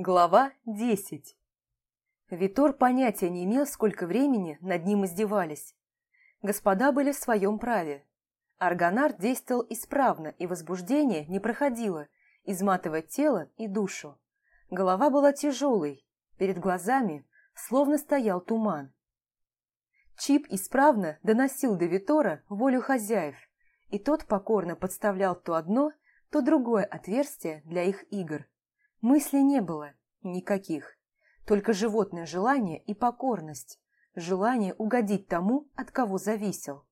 Глава 10 Витор понятия не имел, сколько времени над ним издевались. Господа были в своем праве. Аргонар действовал исправно, и возбуждение не проходило, изматывая тело и душу. Голова была тяжелой, перед глазами словно стоял туман. Чип исправно доносил до Витора волю хозяев, и тот покорно подставлял то одно, то другое отверстие для их игр – Мыслей не было, никаких. Только животное желание и покорность, желание угодить тому, от кого зависел.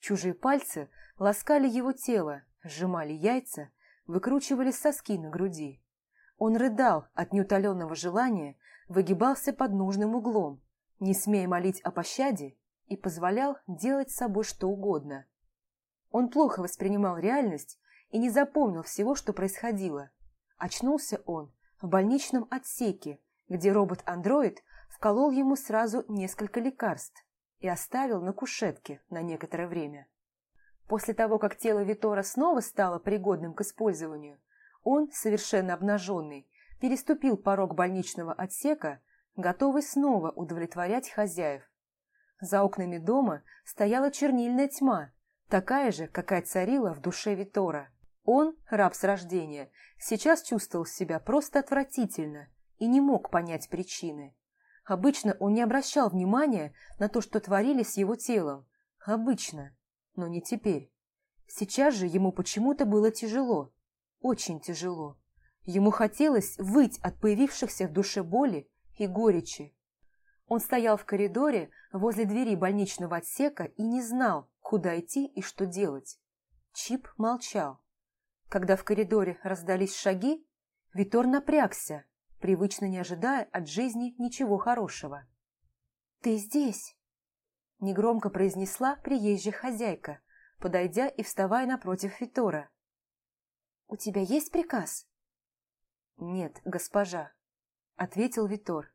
Чужие пальцы ласкали его тело, сжимали яйца, выкручивали соски на груди. Он рыдал от неутоленного желания, выгибался под нужным углом, не смея молить о пощаде, и позволял делать с собой что угодно. Он плохо воспринимал реальность и не запомнил всего, что происходило. Очнулся он в больничном отсеке, где робот-андроид вколол ему сразу несколько лекарств и оставил на кушетке на некоторое время. После того, как тело Витора снова стало пригодным к использованию, он, совершенно обнаженный, переступил порог больничного отсека, готовый снова удовлетворять хозяев. За окнами дома стояла чернильная тьма, такая же, какая царила в душе Витора. Он, раб с рождения, сейчас чувствовал себя просто отвратительно и не мог понять причины. Обычно он не обращал внимания на то, что творили с его телом. Обычно, но не теперь. Сейчас же ему почему-то было тяжело. Очень тяжело. Ему хотелось выть от появившихся в душе боли и горечи. Он стоял в коридоре возле двери больничного отсека и не знал, куда идти и что делать. Чип молчал. Когда в коридоре раздались шаги, Витор напрягся, привычно не ожидая от жизни ничего хорошего. «Ты здесь!» – негромко произнесла приезжая хозяйка, подойдя и вставая напротив Витора. «У тебя есть приказ?» «Нет, госпожа», – ответил Витор.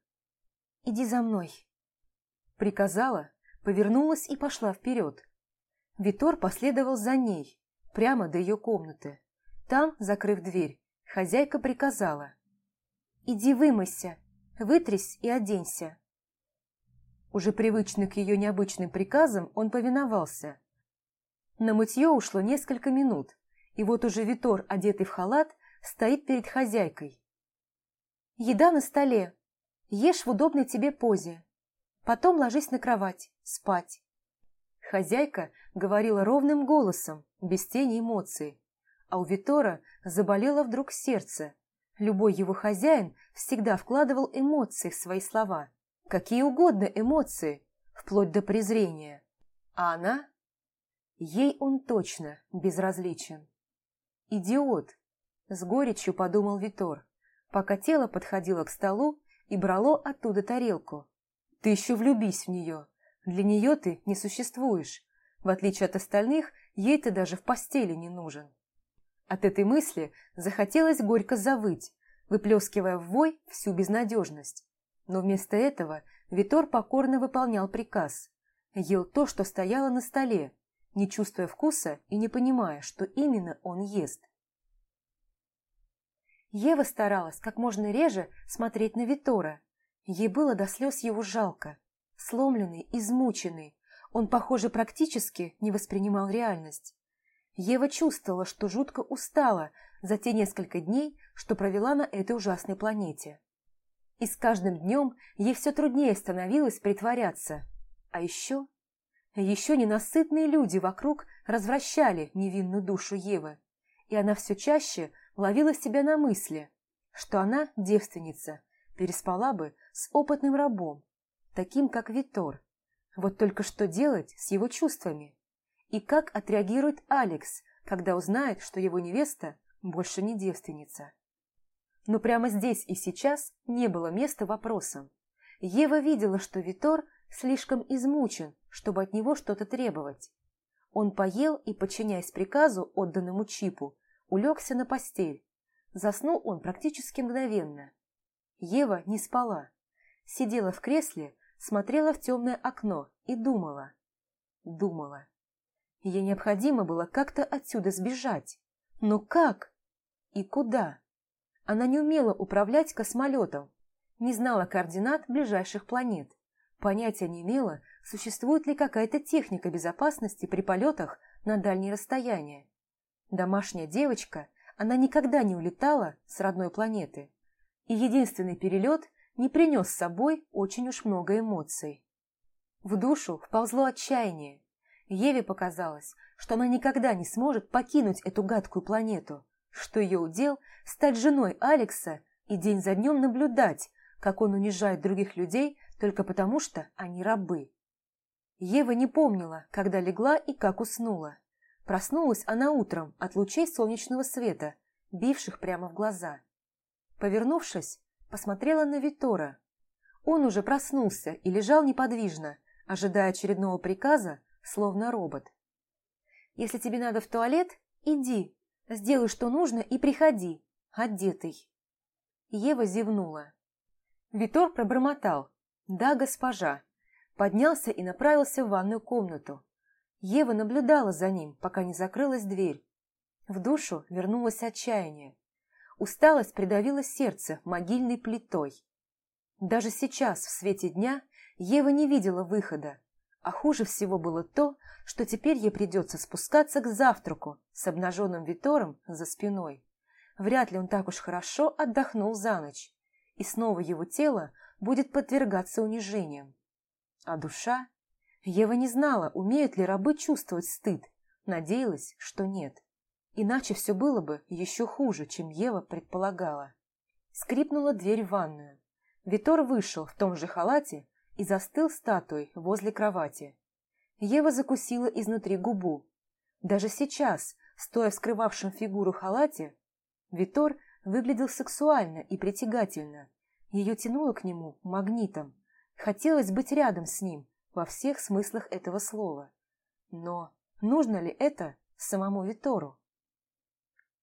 «Иди за мной». Приказала, повернулась и пошла вперед. Витор последовал за ней, прямо до ее комнаты. Там, закрыв дверь, хозяйка приказала. «Иди вымойся, вытрись и оденься». Уже привычный к ее необычным приказам, он повиновался. На мытье ушло несколько минут, и вот уже Витор, одетый в халат, стоит перед хозяйкой. «Еда на столе. Ешь в удобной тебе позе. Потом ложись на кровать, спать». Хозяйка говорила ровным голосом, без тени эмоций, а у Витора заболело вдруг сердце. Любой его хозяин всегда вкладывал эмоции в свои слова. Какие угодно эмоции, вплоть до презрения. А она? Ей он точно безразличен. «Идиот!» – с горечью подумал Витор, пока тело подходило к столу и брало оттуда тарелку. «Ты еще влюбись в нее. Для нее ты не существуешь. В отличие от остальных, ей ты даже в постели не нужен». От этой мысли захотелось горько завыть, выплескивая в вой всю безнадежность. Но вместо этого Витор покорно выполнял приказ. Ел то, что стояло на столе, не чувствуя вкуса и не понимая, что именно он ест. Ева старалась как можно реже смотреть на Витора. Ей было до слез его жалко. Сломленный, измученный, он, похоже, практически не воспринимал реальность. Ева чувствовала, что жутко устала за те несколько дней, что провела на этой ужасной планете. И с каждым днем ей все труднее становилось притворяться. А еще... Еще ненасытные люди вокруг развращали невинную душу Евы, и она все чаще ловила себя на мысли, что она, девственница, переспала бы с опытным рабом, таким как Витор. Вот только что делать с его чувствами? И как отреагирует Алекс, когда узнает, что его невеста больше не девственница? Но прямо здесь и сейчас не было места вопросам. Ева видела, что Витор слишком измучен, чтобы от него что-то требовать. Он поел и, подчиняясь приказу, отданному Чипу, улегся на постель. Заснул он практически мгновенно. Ева не спала. Сидела в кресле, смотрела в темное окно и думала. Думала. Ей необходимо было как-то отсюда сбежать. Но как? И куда? Она не умела управлять космолетом, не знала координат ближайших планет, понятия не имела, существует ли какая-то техника безопасности при полетах на дальние расстояния. Домашняя девочка, она никогда не улетала с родной планеты, и единственный перелет не принес с собой очень уж много эмоций. В душу вползло отчаяние. Еве показалось, что она никогда не сможет покинуть эту гадкую планету, что ее удел – стать женой Алекса и день за днем наблюдать, как он унижает других людей только потому, что они рабы. Ева не помнила, когда легла и как уснула. Проснулась она утром от лучей солнечного света, бивших прямо в глаза. Повернувшись, посмотрела на Витора. Он уже проснулся и лежал неподвижно, ожидая очередного приказа, словно робот. «Если тебе надо в туалет, иди, сделай, что нужно, и приходи, одетый». Ева зевнула. Витор пробормотал «Да, госпожа», поднялся и направился в ванную комнату. Ева наблюдала за ним, пока не закрылась дверь. В душу вернулось отчаяние. Усталость придавила сердце могильной плитой. Даже сейчас, в свете дня, Ева не видела выхода, а хуже всего было то, что теперь ей придется спускаться к завтраку с обнаженным Витором за спиной. Вряд ли он так уж хорошо отдохнул за ночь, и снова его тело будет подвергаться унижениям. А душа? Ева не знала, умеют ли рабы чувствовать стыд, надеялась, что нет. Иначе все было бы еще хуже, чем Ева предполагала. Скрипнула дверь в ванную. Витор вышел в том же халате и застыл статуей возле кровати. Ева закусила изнутри губу. Даже сейчас, стоя в скрывавшем фигуру халате, Витор выглядел сексуально и притягательно. Ее тянуло к нему магнитом. Хотелось быть рядом с ним во всех смыслах этого слова. Но нужно ли это самому Витору?